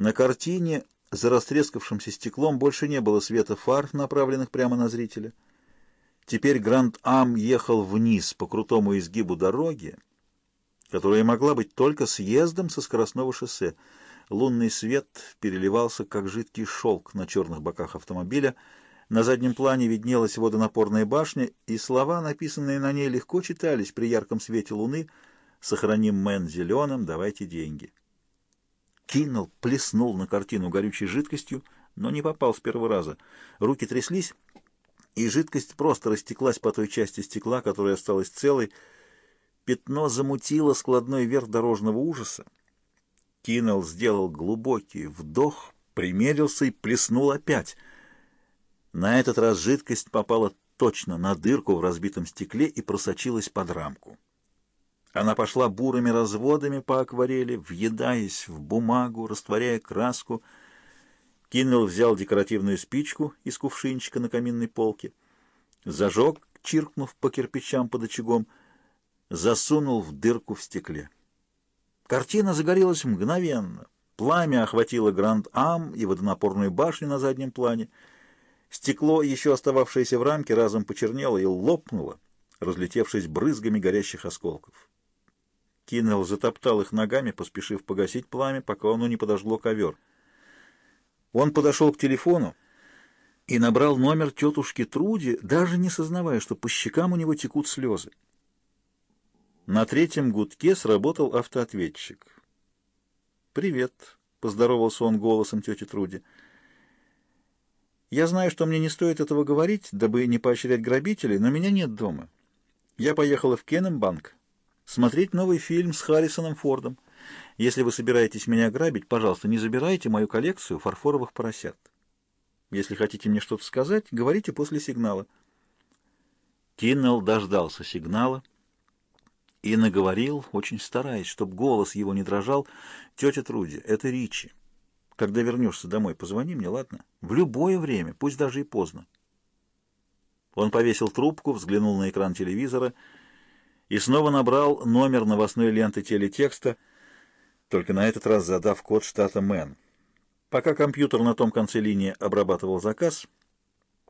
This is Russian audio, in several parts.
На картине за растрескавшимся стеклом больше не было света фар, направленных прямо на зрителя. Теперь Гранд-Ам ехал вниз по крутому изгибу дороги, которая могла быть только съездом со скоростного шоссе. Лунный свет переливался, как жидкий шелк на черных боках автомобиля. На заднем плане виднелась водонапорная башня, и слова, написанные на ней, легко читались при ярком свете луны «Сохраним Мэн зеленым, давайте деньги». Киннелл плеснул на картину горючей жидкостью, но не попал с первого раза. Руки тряслись, и жидкость просто растеклась по той части стекла, которая осталась целой. Пятно замутило складной верх дорожного ужаса. Киннелл сделал глубокий вдох, примерился и плеснул опять. На этот раз жидкость попала точно на дырку в разбитом стекле и просочилась под рамку. Она пошла бурыми разводами по акварели, въедаясь в бумагу, растворяя краску. Киннелл взял декоративную спичку из кувшинчика на каминной полке, зажег, чиркнув по кирпичам под очагом, засунул в дырку в стекле. Картина загорелась мгновенно. Пламя охватило Гранд-Ам и водонапорную башню на заднем плане. Стекло, еще остававшееся в рамке, разом почернело и лопнуло, разлетевшись брызгами горящих осколков. Киннелл затоптал их ногами, поспешив погасить пламя, пока оно не подожгло ковер. Он подошел к телефону и набрал номер тетушки Труди, даже не сознавая, что по щекам у него текут слезы. На третьем гудке сработал автоответчик. «Привет», — поздоровался он голосом тети Труди. «Я знаю, что мне не стоит этого говорить, дабы не поощрять грабителей, но меня нет дома. Я поехала в Кеннембанк смотреть новый фильм с Харрисоном Фордом. Если вы собираетесь меня грабить, пожалуйста, не забирайте мою коллекцию фарфоровых поросят. Если хотите мне что-то сказать, говорите после сигнала. Киннелл дождался сигнала и наговорил, очень стараясь, чтобы голос его не дрожал. «Тетя Труди, это Ричи. Когда вернешься домой, позвони мне, ладно? В любое время, пусть даже и поздно». Он повесил трубку, взглянул на экран телевизора — и снова набрал номер новостной ленты телетекста, только на этот раз задав код штата Мэн. Пока компьютер на том конце линии обрабатывал заказ,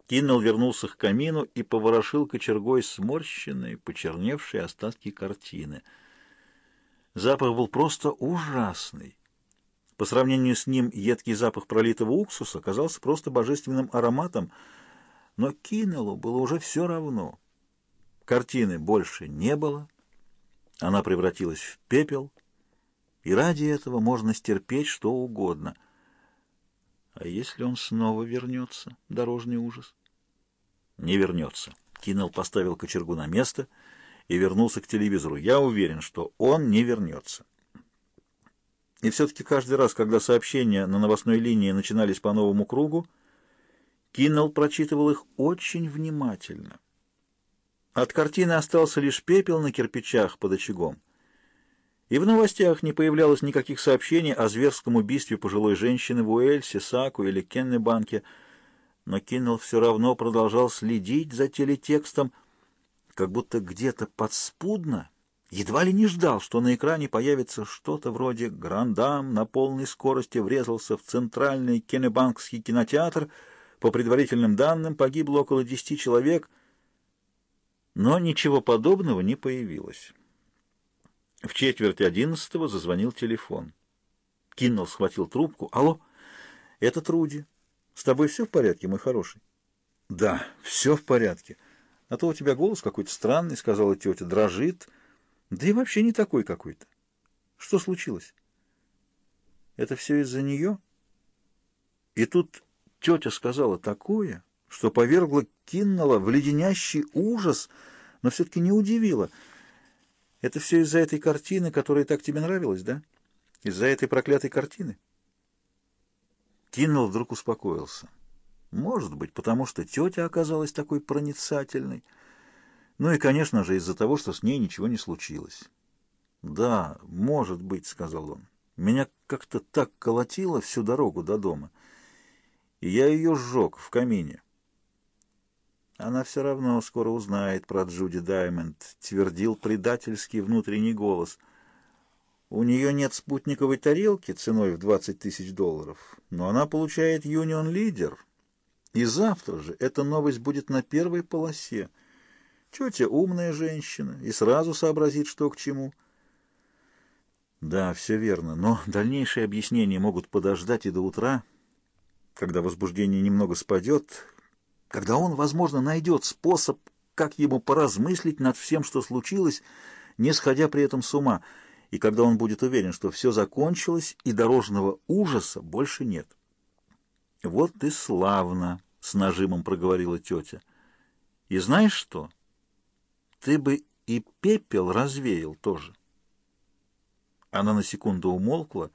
Киннелл вернулся к камину и поворошил кочергой сморщенные, почерневшие остатки картины. Запах был просто ужасный. По сравнению с ним едкий запах пролитого уксуса казался просто божественным ароматом, но Киннеллу было уже все равно — Картины больше не было, она превратилась в пепел, и ради этого можно стерпеть что угодно. А если он снова вернется, дорожный ужас? Не вернется. Киннелл поставил кочергу на место и вернулся к телевизору. Я уверен, что он не вернется. И все-таки каждый раз, когда сообщения на новостной линии начинались по новому кругу, Киннелл прочитывал их очень внимательно. От картины остался лишь пепел на кирпичах под очагом. И в новостях не появлялось никаких сообщений о зверском убийстве пожилой женщины в Уэльсе, Саку или Кеннебанке, но Киннелл все равно продолжал следить за телетекстом, как будто где-то подспудно, едва ли не ждал, что на экране появится что-то вроде «Грандам на полной скорости врезался в центральный Кеннебанкский кинотеатр», по предварительным данным погибло около десяти человек — но ничего подобного не появилось. В четверть одиннадцатого зазвонил телефон. Киннелл схватил трубку. «Алло, это Труди. С тобой все в порядке, мой хороший?» «Да, все в порядке. А то у тебя голос какой-то странный», — сказала тетя. «Дрожит. Да и вообще не такой какой-то. Что случилось?» «Это все из-за нее?» И тут тетя сказала такое что повергло Киннелла в леденящий ужас, но все-таки не удивило. Это все из-за этой картины, которая так тебе нравилась, да? Из-за этой проклятой картины? Киннелл вдруг успокоился. Может быть, потому что тетя оказалась такой проницательной. Ну и, конечно же, из-за того, что с ней ничего не случилось. «Да, может быть», — сказал он. «Меня как-то так колотило всю дорогу до дома, и я ее сжег в камине». Она все равно скоро узнает про Джуди Даймонд, твердил предательский внутренний голос. У нее нет спутниковой тарелки ценой в 20 тысяч долларов, но она получает Union Leader. И завтра же эта новость будет на первой полосе. Тетя умная женщина и сразу сообразит, что к чему. Да, все верно, но дальнейшие объяснения могут подождать и до утра, когда возбуждение немного спадет, когда он, возможно, найдет способ, как ему поразмыслить над всем, что случилось, не сходя при этом с ума — и когда он будет уверен, что все закончилось и дорожного ужаса больше нет. «Вот ты славно!» — с нажимом проговорила тетя. «И знаешь что? Ты бы и пепел развеял тоже». Она на секунду умолкла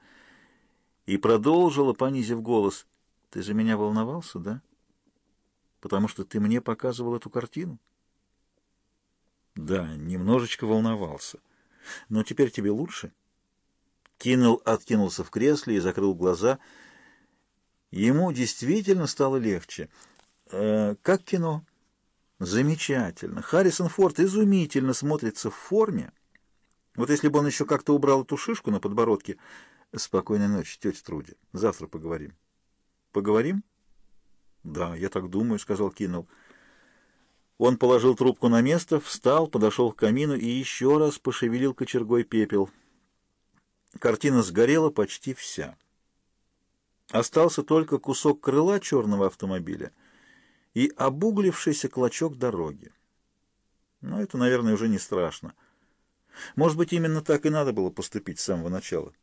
и продолжила, понизив голос. «Ты за меня волновался, да? Потому что ты мне показывал эту картину?» «Да, немножечко волновался». Но теперь тебе лучше?» Киннелл откинулся в кресле и закрыл глаза. Ему действительно стало легче. «Э, «Как кино?» «Замечательно. Харрисон Форд изумительно смотрится в форме. Вот если бы он еще как-то убрал эту шишку на подбородке...» «Спокойной ночи, тетя Труди. Завтра поговорим». «Поговорим?» «Да, я так думаю», — сказал Киннелл. Он положил трубку на место, встал, подошел к камину и еще раз пошевелил кочергой пепел. Картина сгорела почти вся. Остался только кусок крыла черного автомобиля и обуглившийся клочок дороги. Но это, наверное, уже не страшно. Может быть, именно так и надо было поступить с самого начала.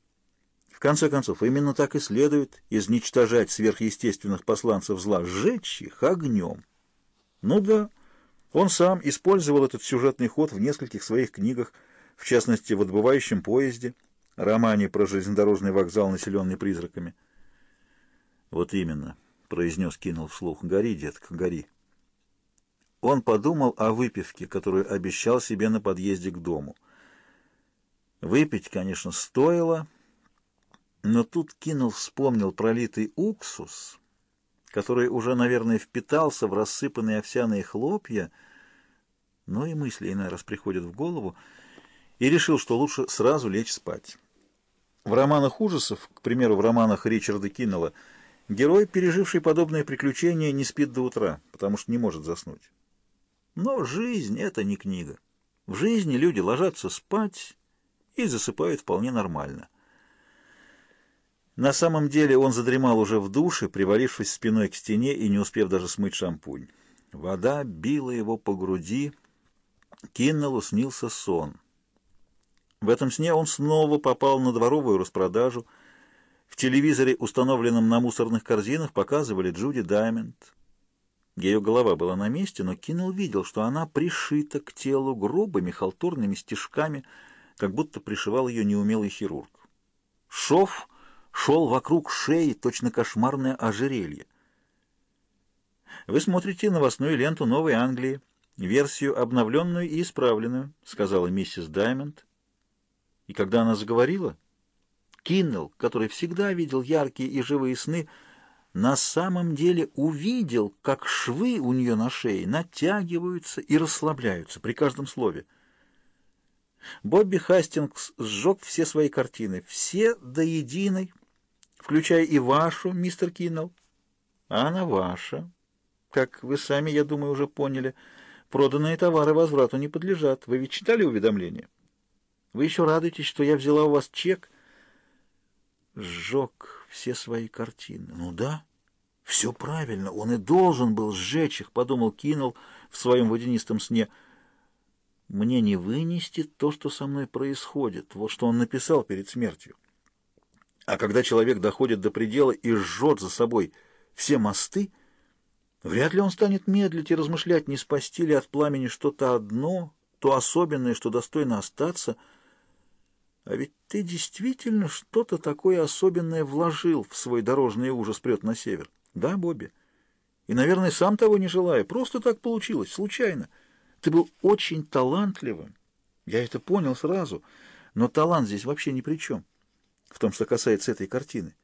Конце концов, именно так и следует изничтожать сверхъестественных посланцев зла, сжечь их огнем. Ну да... Он сам использовал этот сюжетный ход в нескольких своих книгах, в частности, в «Отбывающем поезде», романе про железнодорожный вокзал, населенный призраками. «Вот именно», — произнес Кинул вслух, — «гори, детка, гори». Он подумал о выпивке, которую обещал себе на подъезде к дому. Выпить, конечно, стоило, но тут Кинул вспомнил пролитый уксус — который уже, наверное, впитался в рассыпанные овсяные хлопья, но и мысли иной раз приходят в голову, и решил, что лучше сразу лечь спать. В романах ужасов, к примеру, в романах Ричарда Киннелла, герой, переживший подобные приключения, не спит до утра, потому что не может заснуть. Но жизнь — это не книга. В жизни люди ложатся спать и засыпают вполне нормально. На самом деле он задремал уже в душе, привалившись спиной к стене и не успев даже смыть шампунь. Вода била его по груди, Киннеллу снился сон. В этом сне он снова попал на дворовую распродажу. В телевизоре, установленном на мусорных корзинах, показывали Джуди Даймонд. Ее голова была на месте, но Киннелл видел, что она пришита к телу грубыми халтурными стежками, как будто пришивал ее неумелый хирург. Шов шел вокруг шеи точно кошмарное ожерелье. «Вы смотрите новостную ленту Новой Англии, версию обновленную и исправленную», — сказала миссис Даймонд. И когда она заговорила, Киннелл, который всегда видел яркие и живые сны, на самом деле увидел, как швы у нее на шее натягиваются и расслабляются при каждом слове. Бобби Хастингс сжег все свои картины, все до единой, включая и вашу, мистер Киннелл. А она ваша. Как вы сами, я думаю, уже поняли, проданные товары возврату не подлежат. Вы ведь читали уведомление? Вы еще радуетесь, что я взяла у вас чек? Сжег все свои картины. Ну да, все правильно, он и должен был сжечь их, подумал Киннелл в своем водянистом сне. Мне не вынести то, что со мной происходит. Вот что он написал перед смертью. А когда человек доходит до предела и жжет за собой все мосты, вряд ли он станет медлить и размышлять, не спасти ли от пламени что-то одно, то особенное, что достойно остаться. А ведь ты действительно что-то такое особенное вложил в свой дорожный ужас прет на север. Да, Бобби? И, наверное, сам того не желая. Просто так получилось, случайно. Ты был очень талантливым. Я это понял сразу. Но талант здесь вообще ни при чем в том, что касается этой картины.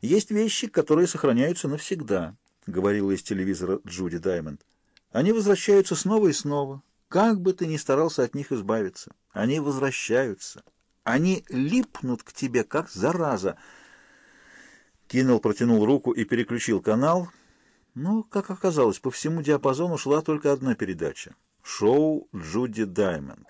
«Есть вещи, которые сохраняются навсегда», — говорила из телевизора Джуди Даймонд. «Они возвращаются снова и снова, как бы ты ни старался от них избавиться. Они возвращаются. Они липнут к тебе, как зараза. Киннелл протянул руку и переключил канал. Но, как оказалось, по всему диапазону шла только одна передача — шоу Джуди Даймонд.